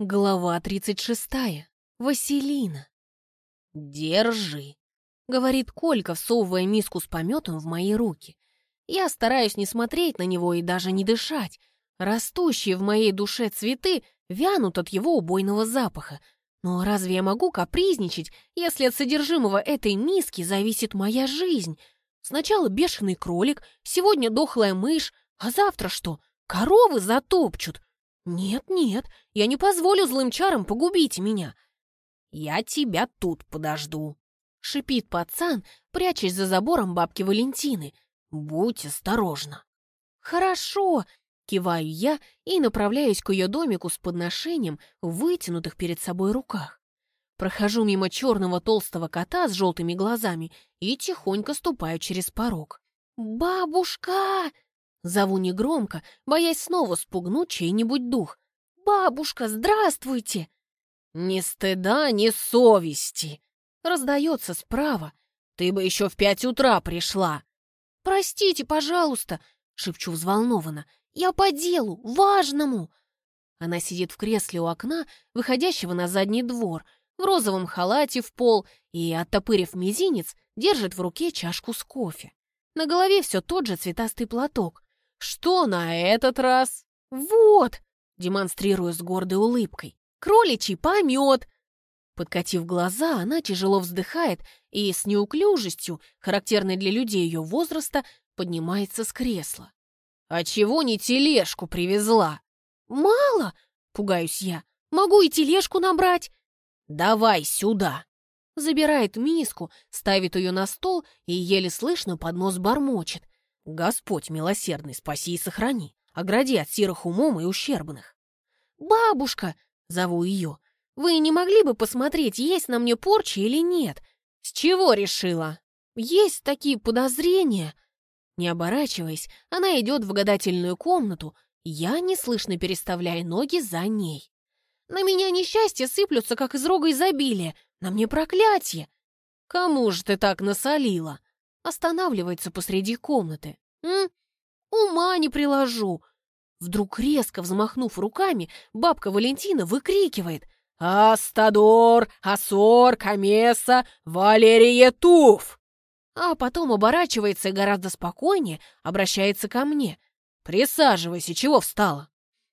Глава 36. Василина. «Держи», — говорит Колька, всовывая миску с пометом в мои руки. Я стараюсь не смотреть на него и даже не дышать. Растущие в моей душе цветы вянут от его убойного запаха. Но разве я могу капризничать, если от содержимого этой миски зависит моя жизнь? Сначала бешеный кролик, сегодня дохлая мышь, а завтра что? Коровы затопчут. «Нет-нет, я не позволю злым чарам погубить меня!» «Я тебя тут подожду!» — шипит пацан, прячась за забором бабки Валентины. «Будь осторожна!» «Хорошо!» — киваю я и направляюсь к ее домику с подношением в вытянутых перед собой руках. Прохожу мимо черного толстого кота с желтыми глазами и тихонько ступаю через порог. «Бабушка!» Зову негромко, боясь снова спугнуть чей-нибудь дух. «Бабушка, здравствуйте!» «Ни стыда, ни совести!» Раздается справа. «Ты бы еще в пять утра пришла!» «Простите, пожалуйста!» Шепчу взволнованно. «Я по делу, важному!» Она сидит в кресле у окна, выходящего на задний двор, в розовом халате в пол и, оттопырив мизинец, держит в руке чашку с кофе. На голове все тот же цветастый платок. «Что на этот раз?» «Вот!» — демонстрирую с гордой улыбкой. «Кроличий помет!» Подкатив глаза, она тяжело вздыхает и с неуклюжестью, характерной для людей ее возраста, поднимается с кресла. «А чего не тележку привезла?» «Мало!» — пугаюсь я. «Могу и тележку набрать!» «Давай сюда!» Забирает миску, ставит ее на стол и еле слышно под нос бормочет. Господь милосердный, спаси и сохрани, огради от сирых умом и ущербных. «Бабушка!» — зову ее. «Вы не могли бы посмотреть, есть на мне порча или нет? С чего решила?» «Есть такие подозрения!» Не оборачиваясь, она идет в гадательную комнату, я неслышно переставляю ноги за ней. «На меня несчастья сыплются, как из рога изобилия, на мне проклятие!» «Кому же ты так насолила?» Останавливается посреди комнаты. «М? Ума не приложу!» Вдруг резко взмахнув руками, бабка Валентина выкрикивает «Астадор, Асор, Камеса, Валерия Туф!» А потом оборачивается и гораздо спокойнее обращается ко мне. «Присаживайся, чего встала?»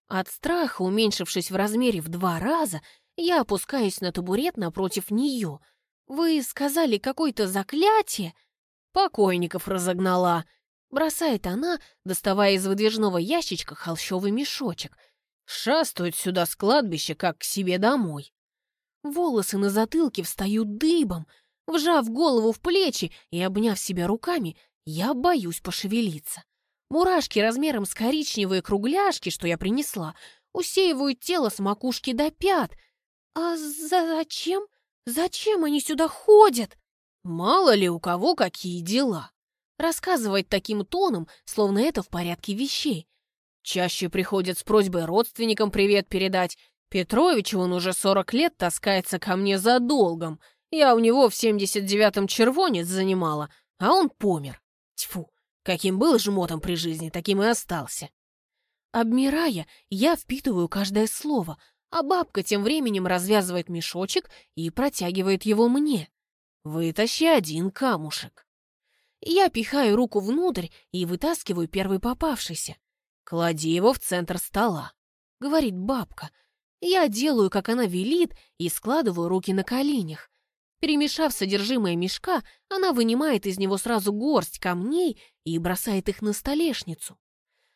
От страха, уменьшившись в размере в два раза, я опускаюсь на табурет напротив нее. «Вы сказали какое-то заклятие?» «Покойников разогнала», — бросает она, доставая из выдвижного ящичка холщовый мешочек. «Шастают сюда с кладбища, как к себе домой». Волосы на затылке встают дыбом. Вжав голову в плечи и обняв себя руками, я боюсь пошевелиться. Мурашки размером с коричневые кругляшки, что я принесла, усеивают тело с макушки до пят. А зачем? Зачем они сюда ходят? Мало ли у кого какие дела. Рассказывать таким тоном, словно это в порядке вещей. Чаще приходят с просьбой родственникам привет передать. Петрович, он уже 40 лет таскается ко мне за долгом. Я у него в 79-м червонец занимала, а он помер. Тьфу, каким был жмотом при жизни, таким и остался. Обмирая, я впитываю каждое слово, а бабка тем временем развязывает мешочек и протягивает его мне. Вытащи один камушек. Я пихаю руку внутрь и вытаскиваю первый попавшийся. Клади его в центр стола, говорит бабка. Я делаю, как она велит, и складываю руки на коленях. Перемешав содержимое мешка, она вынимает из него сразу горсть камней и бросает их на столешницу.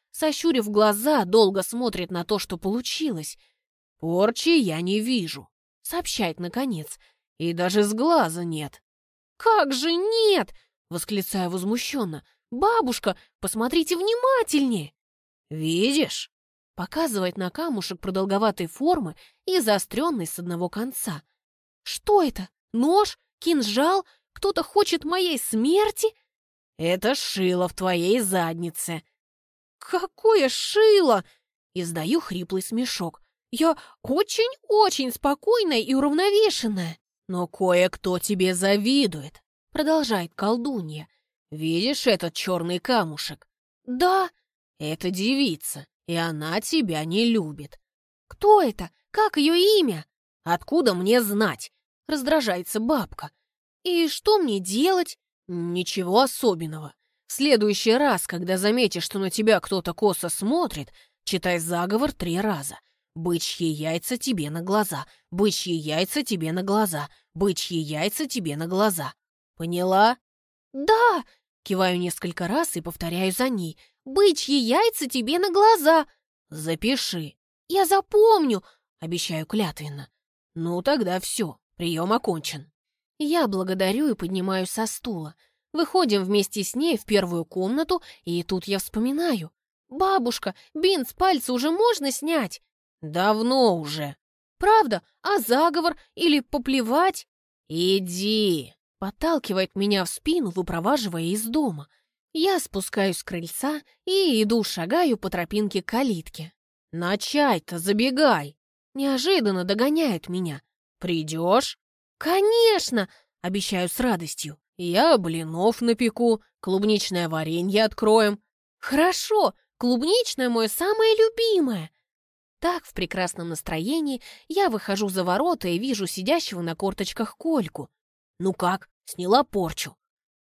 Сощурив глаза, долго смотрит на то, что получилось. «Порчи я не вижу», — сообщает наконец. И даже с глаза нет. «Как же нет?» — восклицаю возмущенно. «Бабушка, посмотрите внимательнее!» «Видишь?» — показывает на камушек продолговатой формы и заостренный с одного конца. «Что это? Нож? Кинжал? Кто-то хочет моей смерти?» «Это шило в твоей заднице». «Какое шило?» — издаю хриплый смешок. «Я очень-очень спокойная и уравновешенная». «Но кое-кто тебе завидует», — продолжает колдунья. «Видишь этот черный камушек?» «Да». «Это девица, и она тебя не любит. «Кто это? Как ее имя?» «Откуда мне знать?» — раздражается бабка. «И что мне делать?» «Ничего особенного. В следующий раз, когда заметишь, что на тебя кто-то косо смотрит, читай заговор три раза. Бычьи яйца тебе на глаза, бычьи яйца тебе на глаза, бычьи яйца тебе на глаза. Поняла? Да! Киваю несколько раз и повторяю за ней. Бычьи яйца тебе на глаза. Запиши. Я запомню, обещаю клятвенно. Ну тогда все, прием окончен. Я благодарю и поднимаюсь со стула. Выходим вместе с ней в первую комнату, и тут я вспоминаю. «Бабушка, бинт с пальца уже можно снять?» «Давно уже». «Правда? А заговор? Или поплевать?» «Иди!» — подталкивает меня в спину, выпроваживая из дома. Я спускаюсь с крыльца и иду, шагаю по тропинке к калитке. «На чай-то забегай!» Неожиданно догоняют меня. «Придешь?» «Конечно!» — обещаю с радостью. «Я блинов напеку, клубничное варенье откроем». «Хорошо, клубничное мое самое любимое!» Так, в прекрасном настроении, я выхожу за ворота и вижу сидящего на корточках Кольку. «Ну как, сняла порчу?»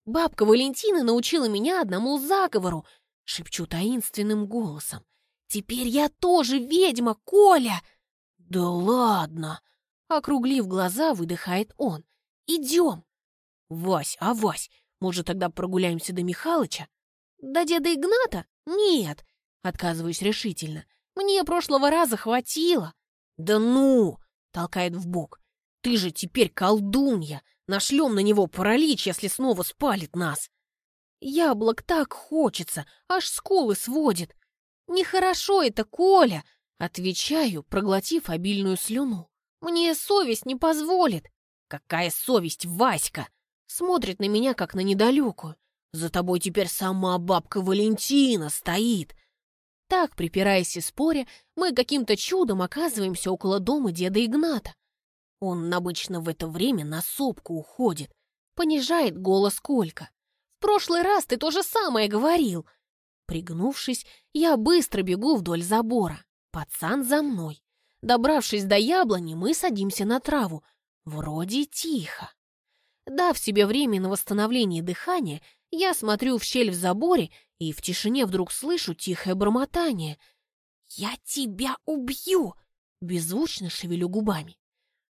«Бабка Валентина научила меня одному заговору», — шепчу таинственным голосом. «Теперь я тоже ведьма, Коля!» «Да ладно!» — округлив глаза, выдыхает он. «Идем!» «Вась, а Вась, может, тогда прогуляемся до Михалыча?» «До деда Игната? Нет!» — отказываюсь решительно. Мне прошлого раза хватило. Да ну, толкает в бок. Ты же теперь колдунья. Нашлем на него паралич, если снова спалит нас. Яблок так хочется, аж скулы сводит. Нехорошо это, Коля, отвечаю, проглотив обильную слюну. Мне совесть не позволит. Какая совесть, Васька? Смотрит на меня, как на недалекую. За тобой теперь сама бабка Валентина стоит. Так, припираясь и споря, мы каким-то чудом оказываемся около дома деда Игната. Он обычно в это время на сопку уходит. Понижает голос Колька. «В прошлый раз ты то же самое говорил!» Пригнувшись, я быстро бегу вдоль забора. Пацан за мной. Добравшись до яблони, мы садимся на траву. Вроде тихо. Дав себе время на восстановление дыхания, я смотрю в щель в заборе и в тишине вдруг слышу тихое бормотание. «Я тебя убью!» Беззвучно шевелю губами.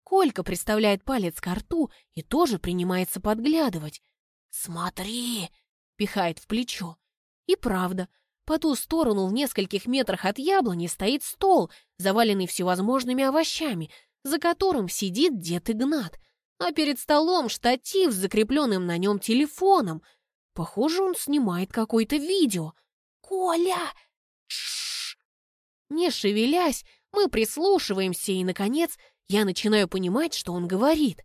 Колька приставляет палец к рту и тоже принимается подглядывать. «Смотри!» — пихает в плечо. И правда, по ту сторону в нескольких метрах от яблони стоит стол, заваленный всевозможными овощами, за которым сидит дед Игнат, а перед столом штатив с закрепленным на нем телефоном — Похоже, он снимает какое-то видео. «Коля!» Шш. Не шевелясь, мы прислушиваемся, и, наконец, я начинаю понимать, что он говорит.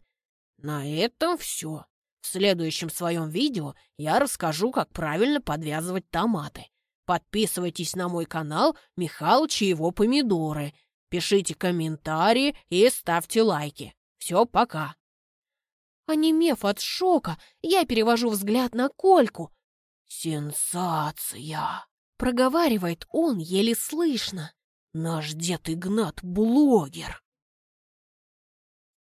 «На этом все. В следующем своем видео я расскажу, как правильно подвязывать томаты. Подписывайтесь на мой канал Михалыч и его помидоры. Пишите комментарии и ставьте лайки. Все, пока!» Онемев от шока, я перевожу взгляд на Кольку. «Сенсация!» — проговаривает он еле слышно. «Наш дед Игнат — блогер!»